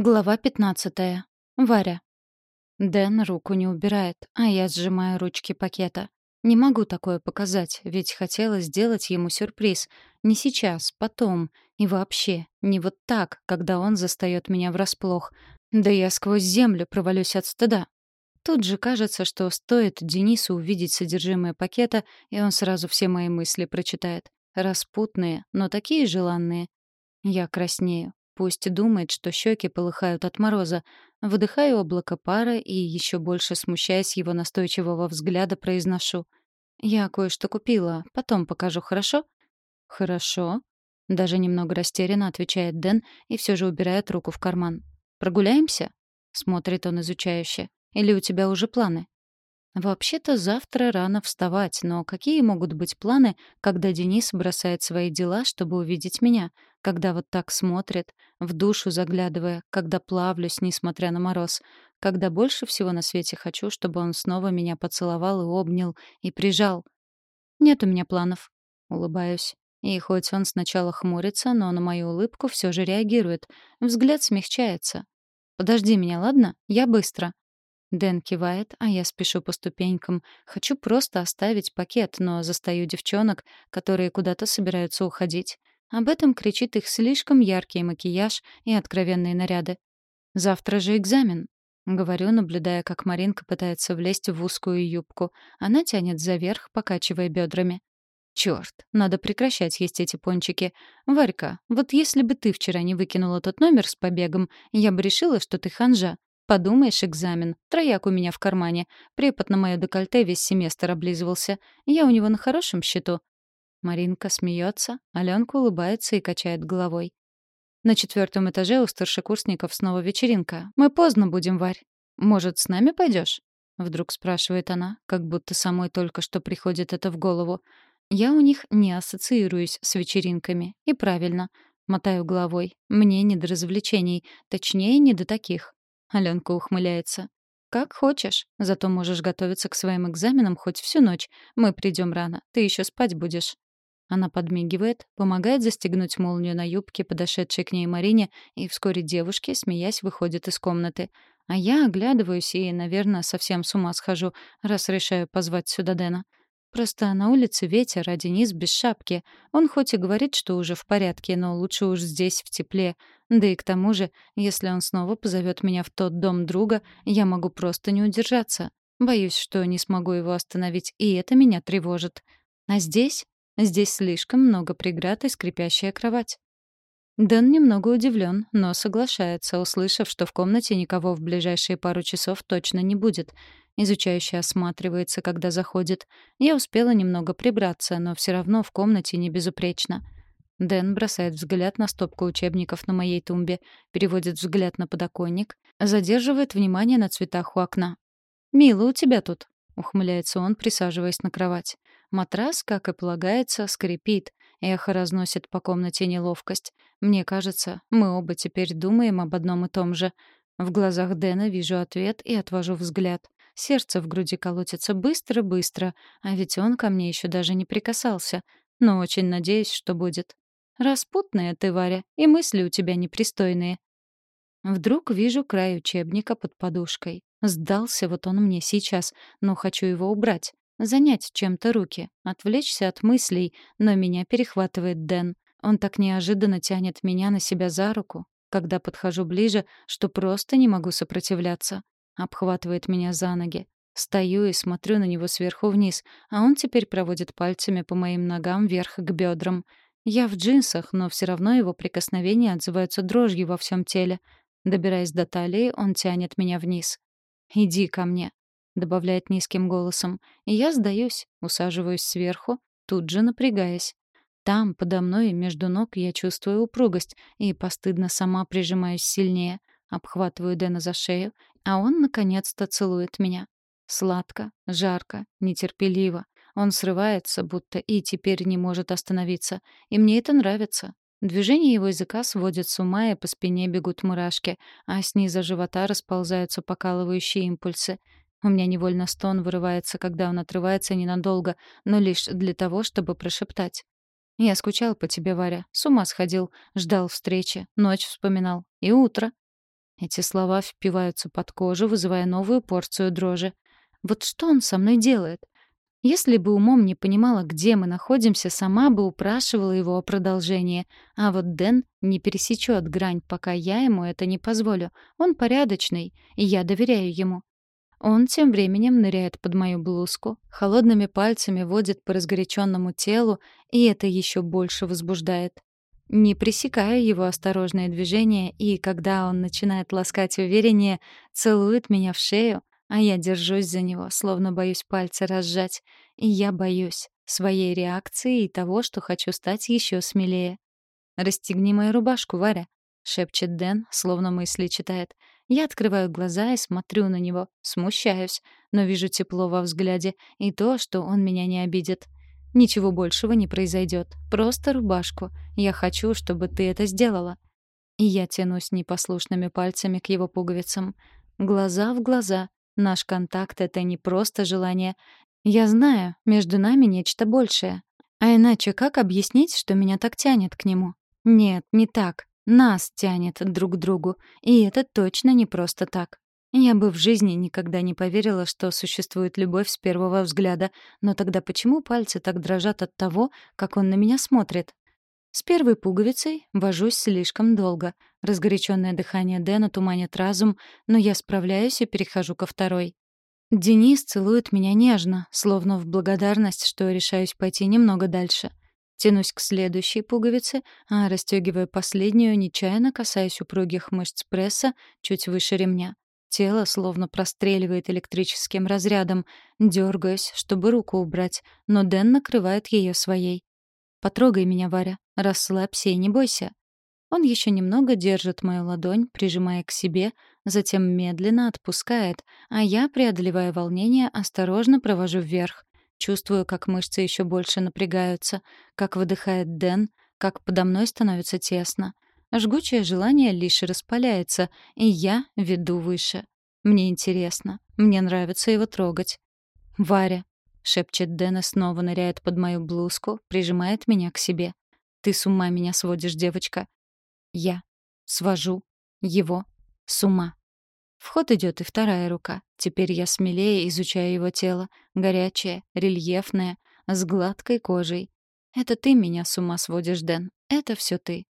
Глава 15. Варя. Дэн руку не убирает, а я сжимаю ручки пакета. Не могу такое показать, ведь хотела сделать ему сюрприз. Не сейчас, потом. И вообще, не вот так, когда он застаёт меня врасплох. Да я сквозь землю провалюсь от стыда. Тут же кажется, что стоит Денису увидеть содержимое пакета, и он сразу все мои мысли прочитает. Распутные, но такие желанные. Я краснею. Пусть думает, что щеки полыхают от мороза. Выдыхаю облако пара и, еще больше смущаясь его настойчивого взгляда, произношу. «Я кое-что купила. Потом покажу, хорошо?» «Хорошо». Даже немного растерянно отвечает Дэн и все же убирает руку в карман. «Прогуляемся?» — смотрит он изучающе. «Или у тебя уже планы?» Вообще-то завтра рано вставать, но какие могут быть планы, когда Денис бросает свои дела, чтобы увидеть меня, когда вот так смотрит, в душу заглядывая, когда плавлюсь, несмотря на мороз, когда больше всего на свете хочу, чтобы он снова меня поцеловал и обнял, и прижал. Нет у меня планов. Улыбаюсь. И хоть он сначала хмурится, но на мою улыбку все же реагирует. Взгляд смягчается. «Подожди меня, ладно? Я быстро». Дэн кивает, а я спешу по ступенькам. Хочу просто оставить пакет, но застаю девчонок, которые куда-то собираются уходить. Об этом кричит их слишком яркий макияж и откровенные наряды. «Завтра же экзамен», — говорю, наблюдая, как Маринка пытается влезть в узкую юбку. Она тянет заверх, покачивая бедрами. Черт, надо прекращать есть эти пончики. Варька, вот если бы ты вчера не выкинула тот номер с побегом, я бы решила, что ты ханжа. Подумаешь, экзамен. Трояк у меня в кармане. Препод на моё декольте весь семестр облизывался. Я у него на хорошем счету. Маринка смеется, Аленка улыбается и качает головой. На четвертом этаже у старшекурсников снова вечеринка. Мы поздно будем, Варь. Может, с нами пойдешь? Вдруг спрашивает она, как будто самой только что приходит это в голову. Я у них не ассоциируюсь с вечеринками. И правильно. Мотаю головой. Мне не до развлечений. Точнее, не до таких. Аленка ухмыляется. «Как хочешь. Зато можешь готовиться к своим экзаменам хоть всю ночь. Мы придем рано. Ты еще спать будешь». Она подмигивает, помогает застегнуть молнию на юбке, подошедшей к ней Марине, и вскоре девушки, смеясь, выходят из комнаты. А я оглядываюсь и, наверное, совсем с ума схожу, раз решаю позвать сюда Дэна. Просто на улице ветер, а Денис без шапки. Он хоть и говорит, что уже в порядке, но лучше уж здесь, в тепле. Да и к тому же, если он снова позовет меня в тот дом друга, я могу просто не удержаться. Боюсь, что не смогу его остановить, и это меня тревожит. А здесь? Здесь слишком много преград и скрипящая кровать. Дэн немного удивлен, но соглашается, услышав, что в комнате никого в ближайшие пару часов точно не будет. Изучающе осматривается, когда заходит. Я успела немного прибраться, но все равно в комнате не безупречно. Дэн бросает взгляд на стопку учебников на моей тумбе, переводит взгляд на подоконник, задерживает внимание на цветах у окна. «Мило у тебя тут», — ухмыляется он, присаживаясь на кровать. Матрас, как и полагается, скрипит, эхо разносит по комнате неловкость. Мне кажется, мы оба теперь думаем об одном и том же. В глазах Дэна вижу ответ и отвожу взгляд. Сердце в груди колотится быстро-быстро, а ведь он ко мне еще даже не прикасался. Но очень надеюсь, что будет. Распутная ты, Варя, и мысли у тебя непристойные. Вдруг вижу край учебника под подушкой. Сдался вот он мне сейчас, но хочу его убрать. Занять чем-то руки, отвлечься от мыслей, но меня перехватывает Дэн. Он так неожиданно тянет меня на себя за руку, когда подхожу ближе, что просто не могу сопротивляться обхватывает меня за ноги. Стою и смотрю на него сверху вниз, а он теперь проводит пальцами по моим ногам вверх к бедрам. Я в джинсах, но все равно его прикосновения отзываются дрожью во всем теле. Добираясь до талии, он тянет меня вниз. «Иди ко мне», — добавляет низким голосом. И я сдаюсь, усаживаюсь сверху, тут же напрягаясь. Там, подо мной, между ног, я чувствую упругость и постыдно сама прижимаюсь сильнее. Обхватываю Дэна за шею, а он наконец-то целует меня. Сладко, жарко, нетерпеливо. Он срывается, будто и теперь не может остановиться. И мне это нравится. Движение его языка сводит с ума, и по спине бегут мурашки, а снизу живота расползаются покалывающие импульсы. У меня невольно стон вырывается, когда он отрывается ненадолго, но лишь для того, чтобы прошептать. «Я скучал по тебе, Варя. С ума сходил. Ждал встречи. Ночь вспоминал. И утро. Эти слова впиваются под кожу, вызывая новую порцию дрожи. Вот что он со мной делает? Если бы умом не понимала, где мы находимся, сама бы упрашивала его о продолжении. А вот Дэн не пересечет грань, пока я ему это не позволю. Он порядочный, и я доверяю ему. Он тем временем ныряет под мою блузку, холодными пальцами водит по разгоряченному телу, и это еще больше возбуждает. Не пресекая его осторожные движения, и когда он начинает ласкать увереннее, целует меня в шею, а я держусь за него, словно боюсь пальцы разжать. И я боюсь своей реакции и того, что хочу стать еще смелее. «Расстегни мою рубашку, Варя», — шепчет Дэн, словно мысли читает. Я открываю глаза и смотрю на него, смущаюсь, но вижу тепло во взгляде и то, что он меня не обидит. Ничего большего не произойдет. Просто рубашку. Я хочу, чтобы ты это сделала. И я тянусь непослушными пальцами к его пуговицам. Глаза в глаза. Наш контакт — это не просто желание. Я знаю, между нами нечто большее. А иначе как объяснить, что меня так тянет к нему? Нет, не так. Нас тянет друг к другу. И это точно не просто так. Я бы в жизни никогда не поверила, что существует любовь с первого взгляда, но тогда почему пальцы так дрожат от того, как он на меня смотрит? С первой пуговицей вожусь слишком долго. Разгоряченное дыхание Дэна туманит разум, но я справляюсь и перехожу ко второй. Денис целует меня нежно, словно в благодарность, что решаюсь пойти немного дальше. Тянусь к следующей пуговице, а расстегивая последнюю, нечаянно касаюсь упругих мышц пресса чуть выше ремня. Тело словно простреливает электрическим разрядом. Дергаюсь, чтобы руку убрать, но Дэн накрывает ее своей. «Потрогай меня, Варя. Расслабься и не бойся». Он еще немного держит мою ладонь, прижимая к себе, затем медленно отпускает, а я, преодолевая волнение, осторожно провожу вверх. Чувствую, как мышцы еще больше напрягаются, как выдыхает Дэн, как подо мной становится тесно. Жгучее желание лишь распаляется, и я веду выше. Мне интересно. Мне нравится его трогать. «Варя», — шепчет Дэн и снова ныряет под мою блузку, прижимает меня к себе. «Ты с ума меня сводишь, девочка». Я свожу его с ума. В ход идет и вторая рука. Теперь я смелее изучаю его тело. Горячее, рельефное, с гладкой кожей. Это ты меня с ума сводишь, Дэн. Это все ты.